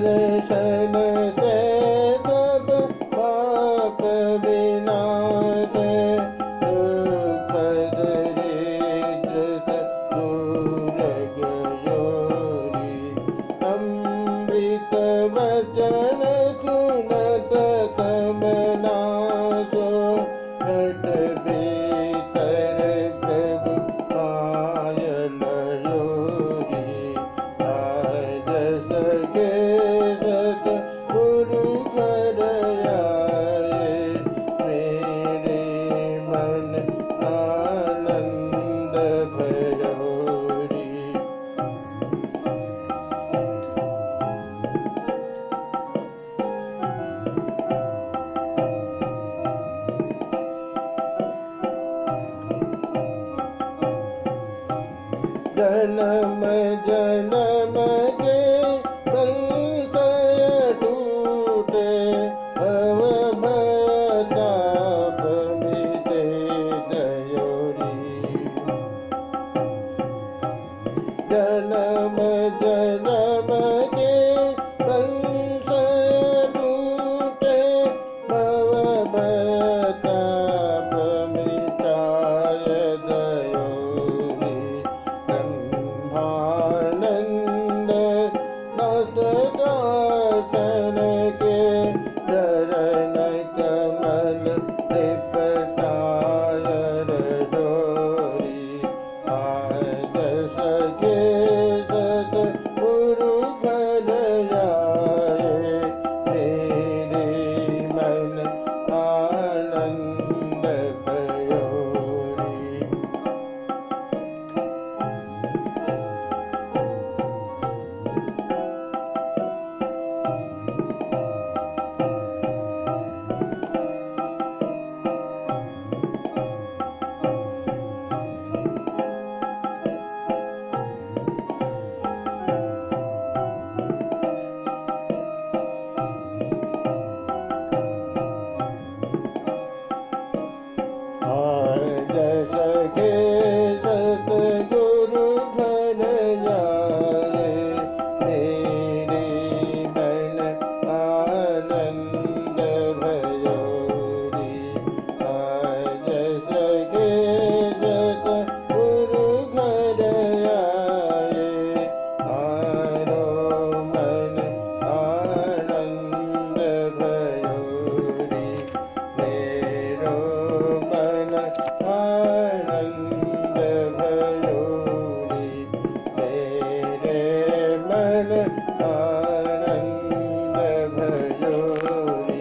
दर्शन से सब पाप विनाश अमृत वचन जनम जनम के संसय टूटे अव जनमजे प्रदाय जनम जनम